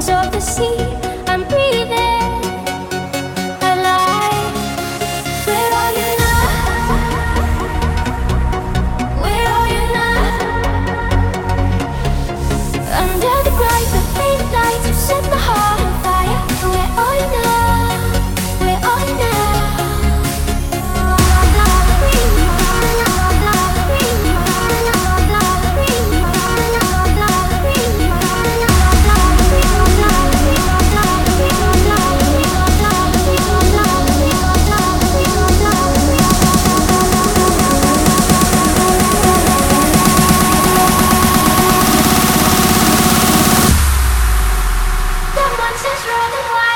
silence of the sea. just run away.